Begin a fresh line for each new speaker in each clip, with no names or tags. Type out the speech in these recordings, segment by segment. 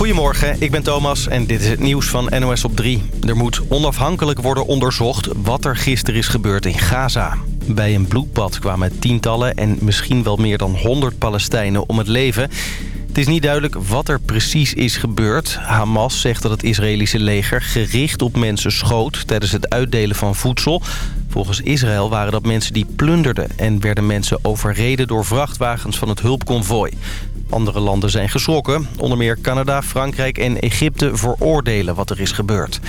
Goedemorgen, ik ben Thomas en dit is het nieuws van NOS op 3. Er moet onafhankelijk worden onderzocht wat er gisteren is gebeurd in Gaza. Bij een bloedbad kwamen tientallen en misschien wel meer dan 100 Palestijnen om het leven. Het is niet duidelijk wat er precies is gebeurd. Hamas zegt dat het Israëlische leger gericht op mensen schoot tijdens het uitdelen van voedsel. Volgens Israël waren dat mensen die plunderden en werden mensen overreden door vrachtwagens van het hulpconvooi. Andere landen zijn geschrokken. Onder meer Canada, Frankrijk en Egypte veroordelen wat er is gebeurd.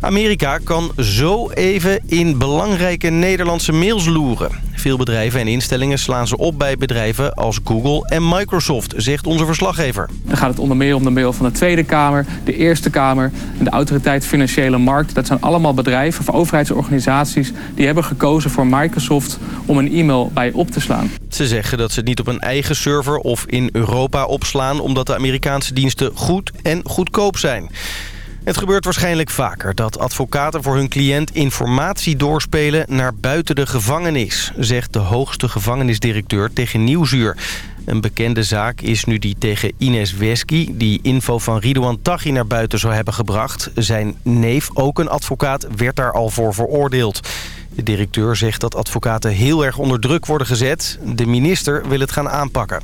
Amerika kan zo even in belangrijke Nederlandse mails loeren. Veel bedrijven en instellingen slaan ze op bij bedrijven als Google en Microsoft, zegt onze verslaggever.
Dan gaat het onder meer om de mail van de Tweede Kamer, de Eerste Kamer en de Autoriteit Financiële Markt. Dat zijn allemaal bedrijven of overheidsorganisaties die hebben gekozen voor Microsoft om een e-mail bij op te slaan.
Ze zeggen dat ze het niet op een eigen server of in Europa opslaan... omdat de Amerikaanse diensten goed en goedkoop zijn. Het gebeurt waarschijnlijk vaker dat advocaten voor hun cliënt informatie doorspelen naar buiten de gevangenis, zegt de hoogste gevangenisdirecteur tegen Nieuwsuur. Een bekende zaak is nu die tegen Ines Wesky... die info van Ridouan Taghi naar buiten zou hebben gebracht. Zijn neef, ook een advocaat, werd daar al voor veroordeeld. De directeur zegt dat advocaten heel erg onder druk worden gezet. De minister wil het gaan aanpakken.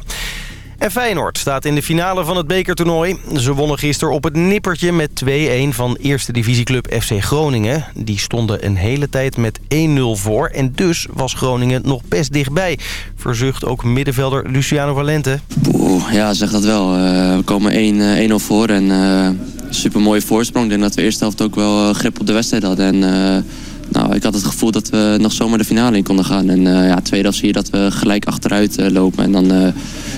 En Feyenoord staat in de finale van het bekertoernooi. Ze wonnen gisteren op het nippertje met 2-1 van eerste divisieclub FC Groningen. Die stonden een hele tijd met 1-0 voor. En dus was Groningen nog best dichtbij. Verzucht ook middenvelder Luciano Valente.
Ja, zeg dat wel. Uh, we komen 1-0 voor en uh, super mooie voorsprong. Ik denk dat we eerste helft ook wel grip op de wedstrijd hadden. En, nou, ik had het gevoel dat we nog zomaar de finale in konden gaan. En ja, tweede helft zie je dat we gelijk achteruit lopen. En dan,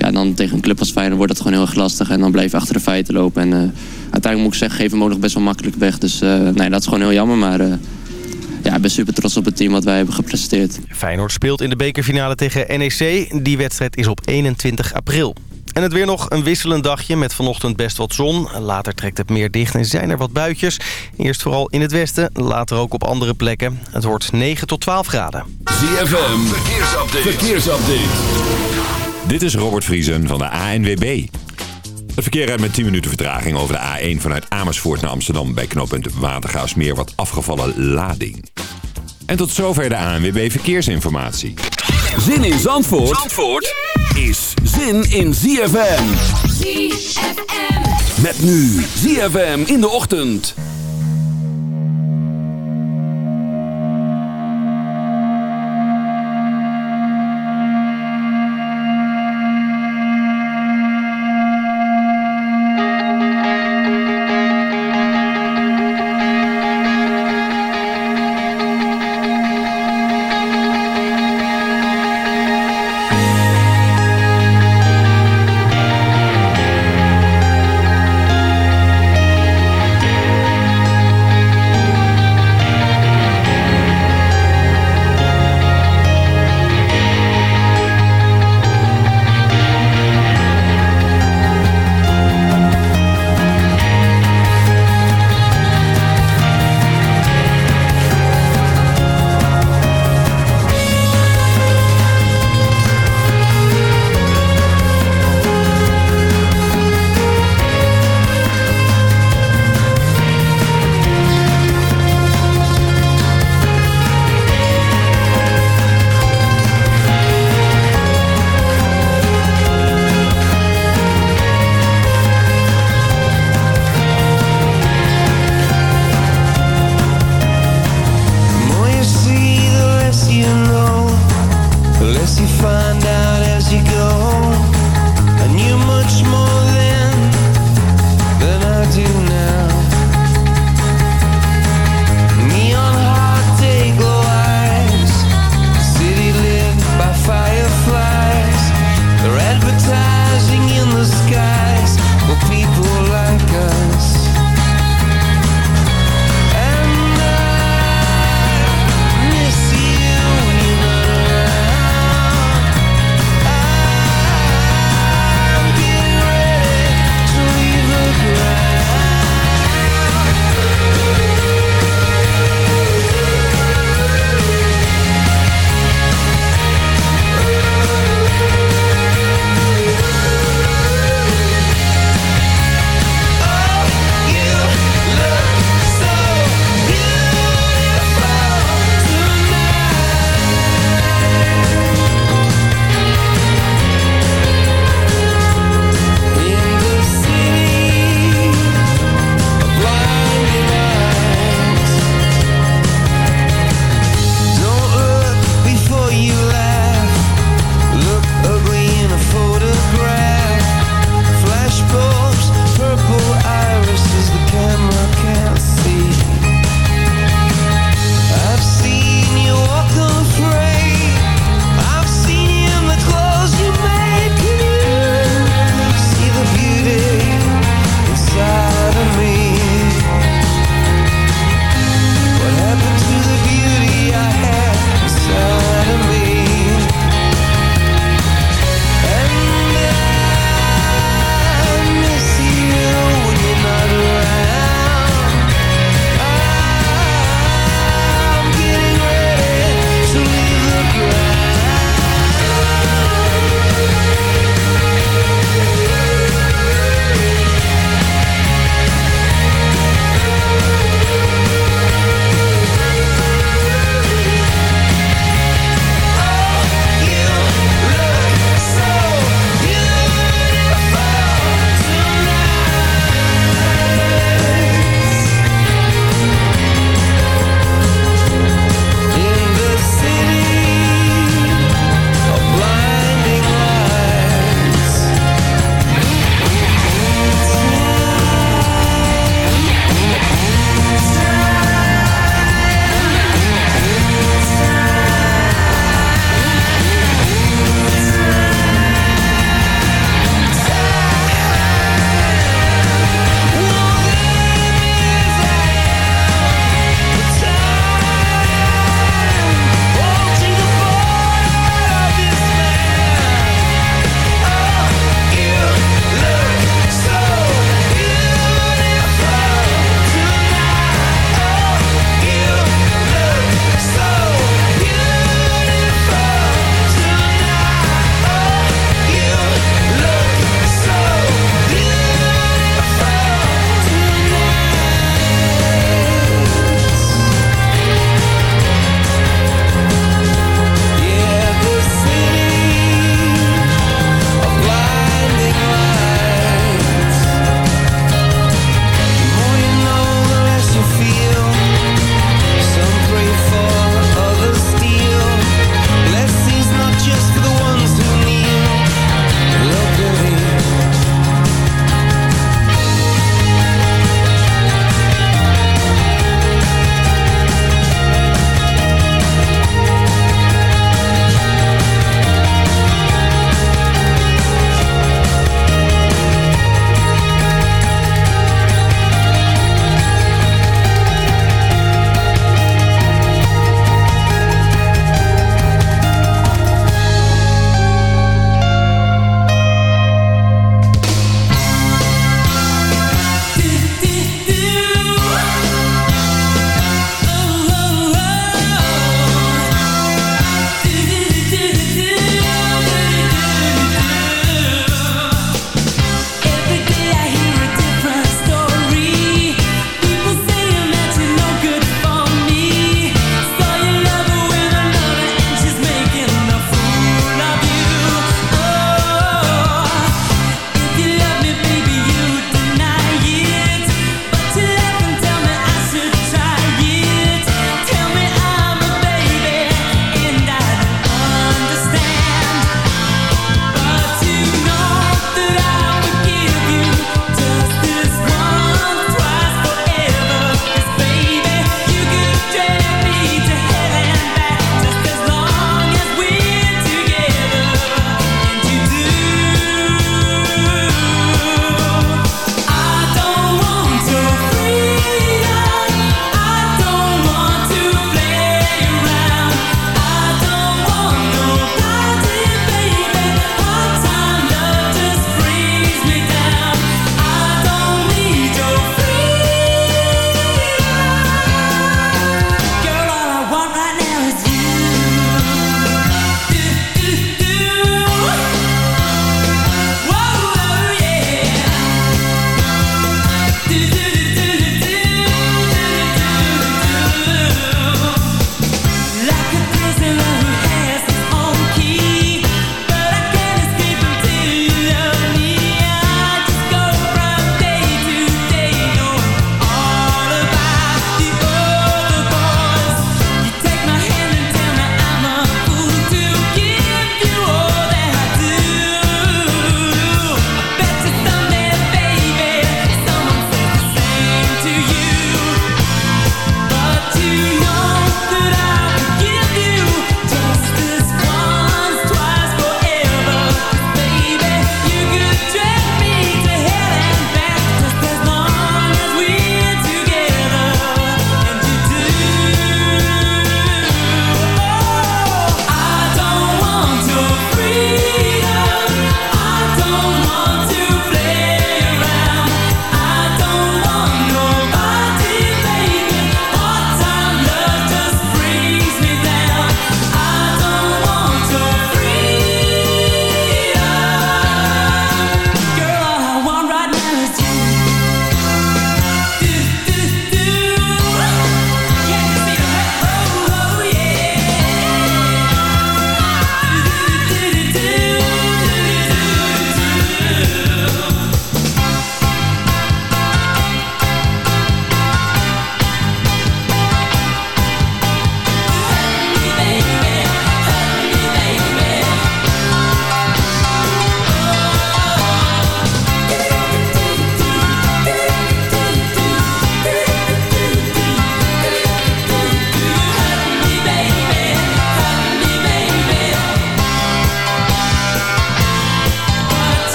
ja, dan tegen een club als Feyenoord wordt dat gewoon heel erg lastig. En dan blijf je achter de feiten lopen. En uiteindelijk moet ik zeggen, geven we hem ook nog best wel makkelijk weg. Dus nee, dat is gewoon heel jammer. Maar ja, ik ben super trots op het team wat wij hebben gepresteerd.
Feyenoord speelt in de bekerfinale tegen NEC. Die wedstrijd is op 21 april. En het weer nog een wisselend dagje met vanochtend best wat zon. Later trekt het meer dicht en zijn er wat buitjes. Eerst vooral in het westen, later ook op andere plekken. Het wordt 9 tot 12 graden.
ZFM, verkeersupdate. verkeersupdate. Dit is Robert Vriesen van de ANWB. Het verkeer rijdt met 10 minuten vertraging over de A1 vanuit Amersfoort naar Amsterdam... bij knooppunt Watergaasmeer wat afgevallen lading. En tot zover de ANWB Verkeersinformatie.
Zin in Zandvoort? Zandvoort? is zin in ZFM. ZFM. Met nu ZFM in de ochtend.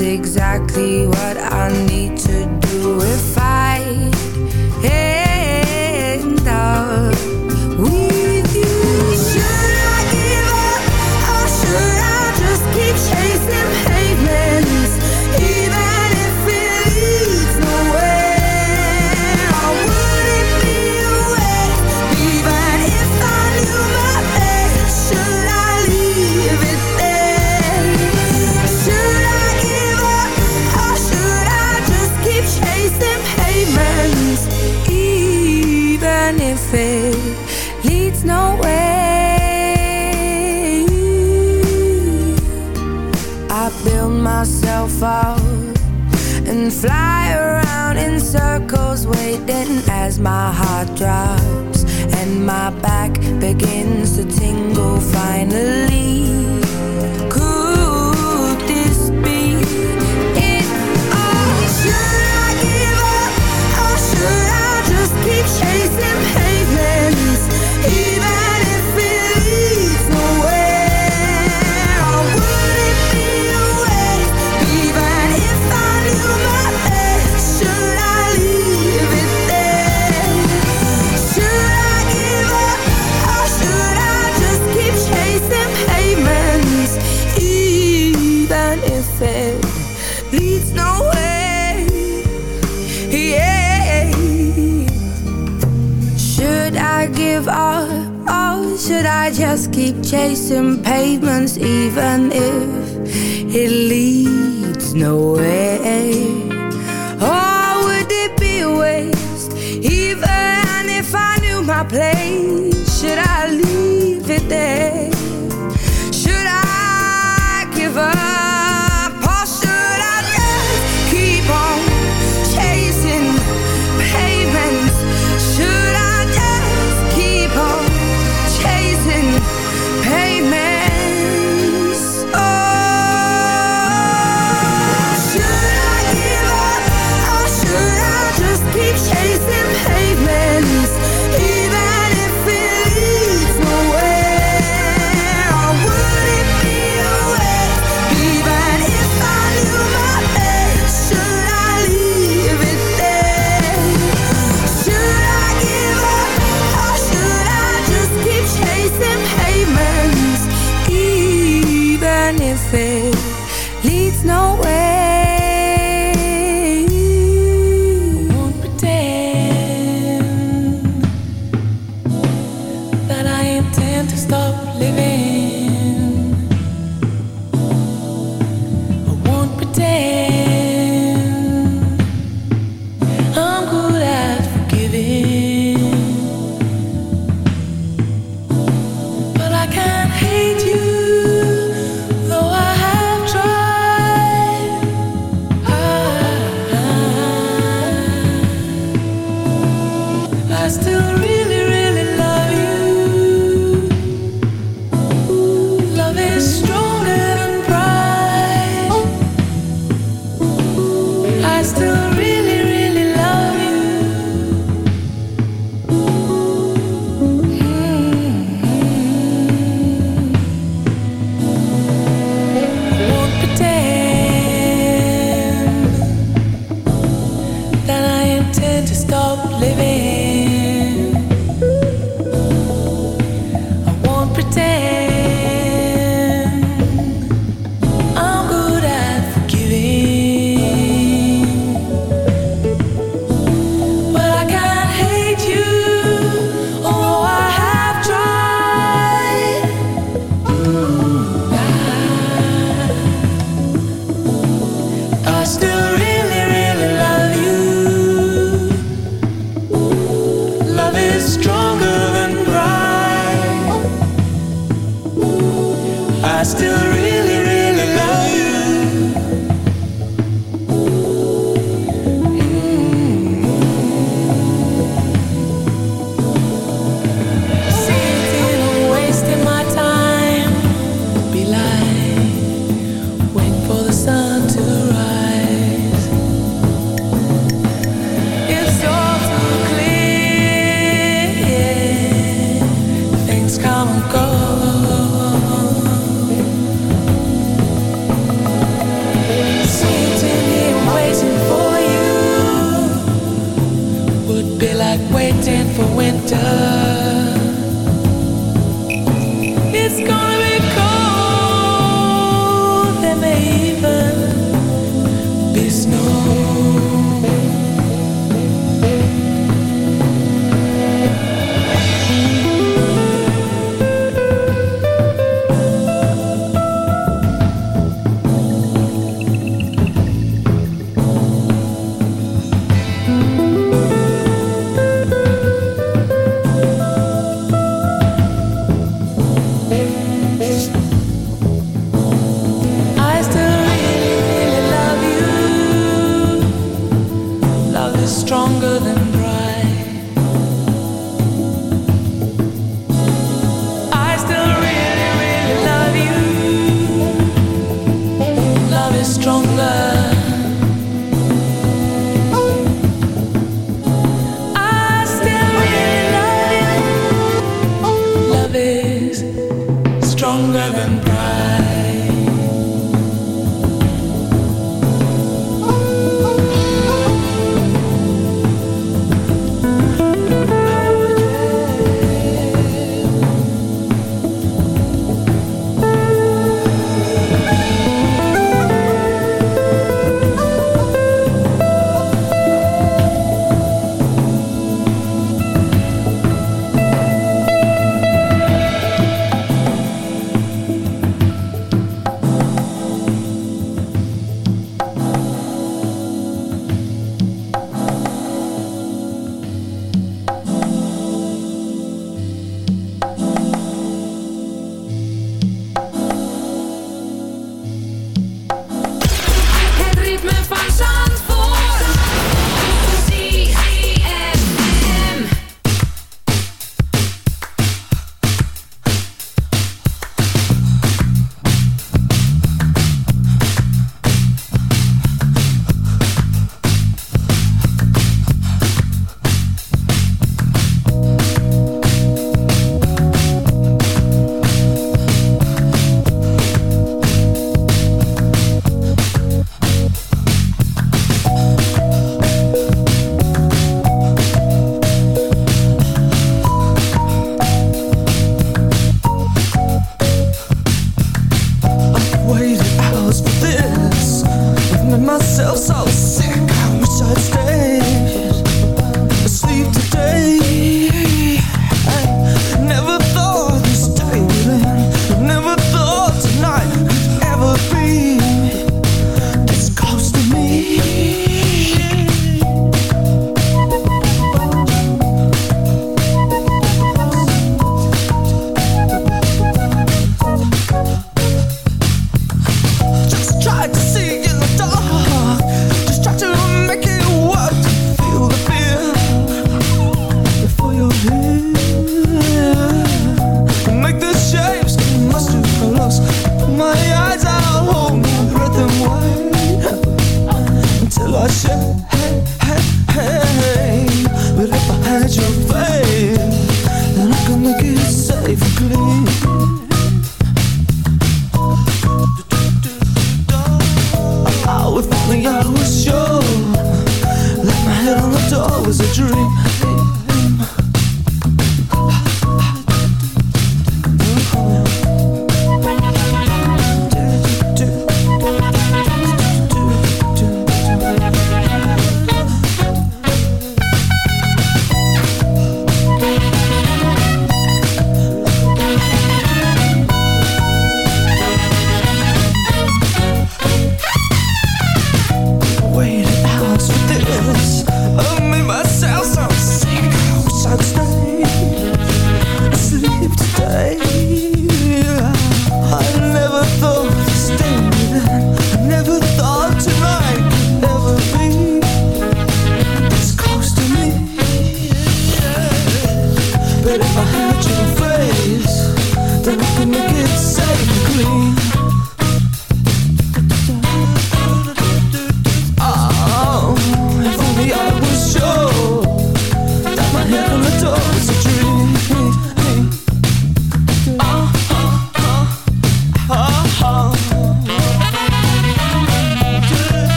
exactly what fly. kissing pavements even if it leads nowhere. I still really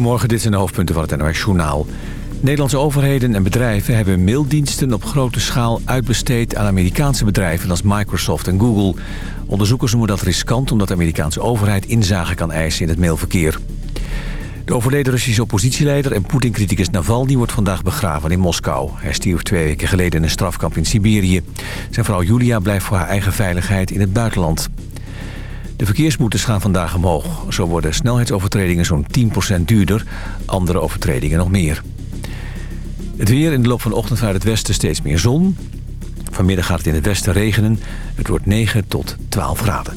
Morgen dit zijn de hoofdpunten van het NOS Journaal. Nederlandse overheden en bedrijven hebben maildiensten op grote schaal uitbesteed aan Amerikaanse bedrijven als Microsoft en Google. Onderzoekers noemen dat riskant omdat de Amerikaanse overheid inzage kan eisen in het mailverkeer. De overleden Russische oppositieleider en Poetin-criticus Navalny wordt vandaag begraven in Moskou. Hij stierf twee weken geleden in een strafkamp in Siberië. Zijn vrouw Julia blijft voor haar eigen veiligheid in het buitenland. De verkeersboetes gaan vandaag omhoog. Zo worden snelheidsovertredingen zo'n 10% duurder, andere overtredingen nog meer. Het weer in de loop van de ochtend vanuit het westen steeds meer zon. Vanmiddag gaat het in het westen regenen. Het wordt 9 tot 12 graden.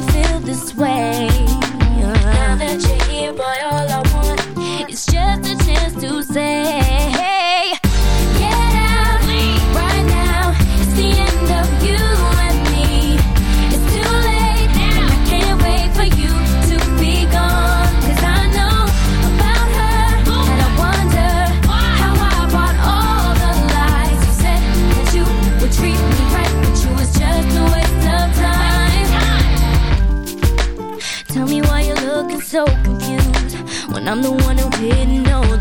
feel this way.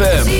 ZFM.